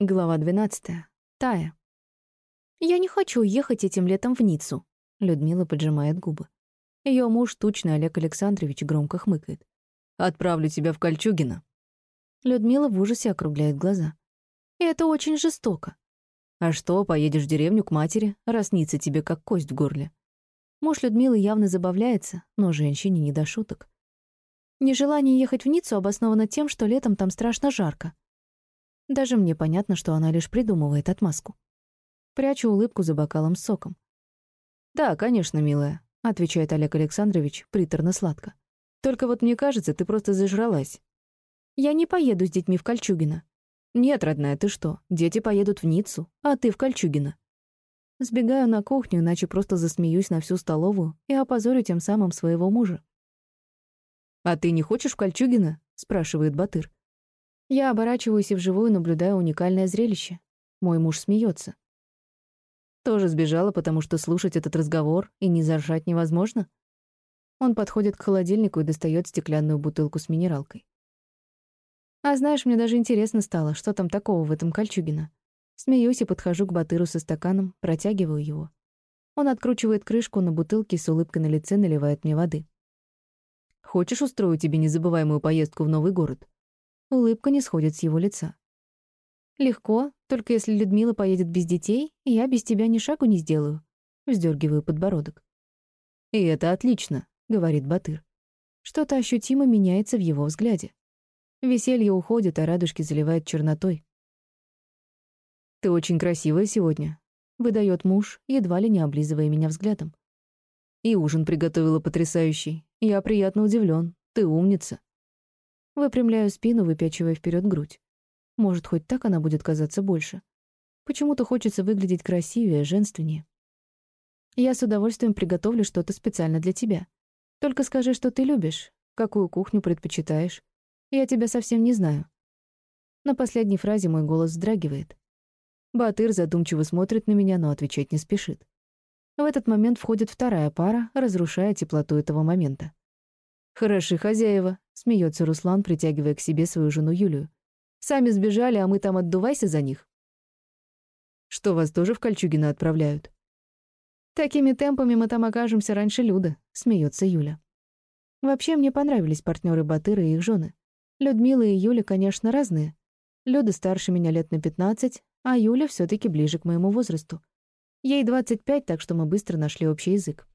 Глава 12. Тая. «Я не хочу ехать этим летом в Ниццу», — Людмила поджимает губы. Ее муж, тучный Олег Александрович, громко хмыкает. «Отправлю тебя в Кольчугино». Людмила в ужасе округляет глаза. «Это очень жестоко». «А что, поедешь в деревню к матери, раз Ницца тебе как кость в горле». Муж Людмилы явно забавляется, но женщине не до шуток. Нежелание ехать в Ниццу обосновано тем, что летом там страшно жарко. Даже мне понятно, что она лишь придумывает отмазку. Прячу улыбку за бокалом с соком. «Да, конечно, милая», — отвечает Олег Александрович приторно-сладко. «Только вот мне кажется, ты просто зажралась». «Я не поеду с детьми в Кольчугино». «Нет, родная, ты что? Дети поедут в Ниццу, а ты в Кольчугино». Сбегаю на кухню, иначе просто засмеюсь на всю столовую и опозорю тем самым своего мужа. «А ты не хочешь в Кольчугино?» — спрашивает Батыр. Я оборачиваюсь и вживую наблюдаю уникальное зрелище. Мой муж смеется. Тоже сбежала, потому что слушать этот разговор и не заржать невозможно? Он подходит к холодильнику и достает стеклянную бутылку с минералкой. А знаешь, мне даже интересно стало, что там такого в этом кольчугино. Смеюсь и подхожу к Батыру со стаканом, протягиваю его. Он откручивает крышку на бутылке и с улыбкой на лице наливает мне воды. «Хочешь устроить тебе незабываемую поездку в новый город?» Улыбка не сходит с его лица. «Легко, только если Людмила поедет без детей, я без тебя ни шагу не сделаю», — вздергиваю подбородок. «И это отлично», — говорит Батыр. Что-то ощутимо меняется в его взгляде. Веселье уходит, а радужки заливает чернотой. «Ты очень красивая сегодня», — выдает муж, едва ли не облизывая меня взглядом. «И ужин приготовила потрясающий. Я приятно удивлен. Ты умница». Выпрямляю спину, выпячивая вперед грудь. Может, хоть так она будет казаться больше. Почему-то хочется выглядеть красивее, женственнее. Я с удовольствием приготовлю что-то специально для тебя. Только скажи, что ты любишь, какую кухню предпочитаешь. Я тебя совсем не знаю. На последней фразе мой голос вздрагивает. Батыр задумчиво смотрит на меня, но отвечать не спешит. В этот момент входит вторая пара, разрушая теплоту этого момента. «Хороши хозяева», — смеется Руслан, притягивая к себе свою жену Юлию. «Сами сбежали, а мы там отдувайся за них». «Что, вас тоже в Кольчугино отправляют?» «Такими темпами мы там окажемся раньше Люда», — смеется Юля. Вообще, мне понравились партнеры Батыра и их жены. Людмила и Юля, конечно, разные. Люда старше меня лет на 15, а Юля все таки ближе к моему возрасту. Ей 25, так что мы быстро нашли общий язык.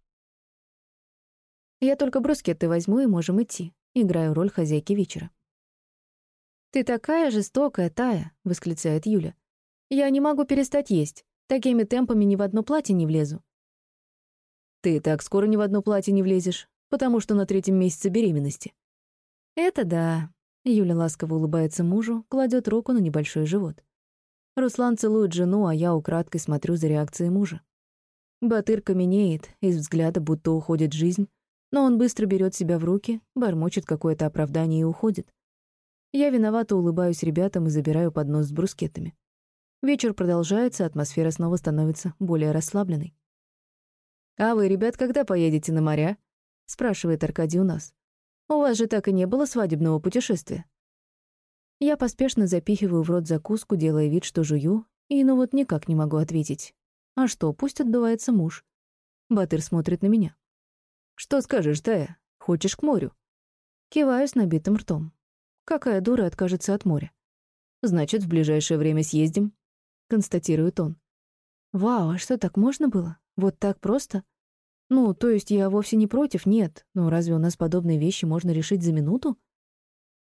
Я только брускеты возьму и можем идти. Играю роль хозяйки вечера. «Ты такая жестокая, Тая!» — восклицает Юля. «Я не могу перестать есть. Такими темпами ни в одно платье не влезу». «Ты так скоро ни в одно платье не влезешь, потому что на третьем месяце беременности». «Это да». Юля ласково улыбается мужу, кладет руку на небольшой живот. Руслан целует жену, а я украдкой смотрю за реакцией мужа. Батыр каменеет, из взгляда будто уходит жизнь, но он быстро берет себя в руки, бормочет какое-то оправдание и уходит. Я виновато улыбаюсь ребятам и забираю поднос с брускетами. Вечер продолжается, атмосфера снова становится более расслабленной. «А вы, ребят, когда поедете на моря?» — спрашивает Аркадий у нас. «У вас же так и не было свадебного путешествия». Я поспешно запихиваю в рот закуску, делая вид, что жую, и ну вот никак не могу ответить. А что, пусть отдувается муж. Батыр смотрит на меня. «Что скажешь, Тая? Хочешь к морю?» Киваю с набитым ртом. Какая дура откажется от моря? «Значит, в ближайшее время съездим», — констатирует он. «Вау, а что, так можно было? Вот так просто?» «Ну, то есть я вовсе не против, нет. Но разве у нас подобные вещи можно решить за минуту?»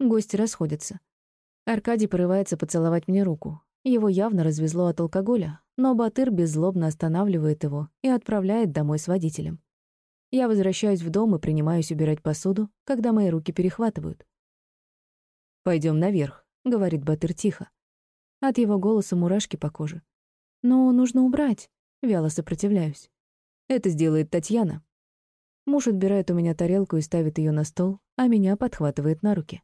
Гости расходятся. Аркадий порывается поцеловать мне руку. Его явно развезло от алкоголя, но Батыр беззлобно останавливает его и отправляет домой с водителем. Я возвращаюсь в дом и принимаюсь убирать посуду, когда мои руки перехватывают. Пойдем наверх», — говорит Батыр тихо. От его голоса мурашки по коже. «Но нужно убрать», — вяло сопротивляюсь. «Это сделает Татьяна». Муж отбирает у меня тарелку и ставит ее на стол, а меня подхватывает на руки.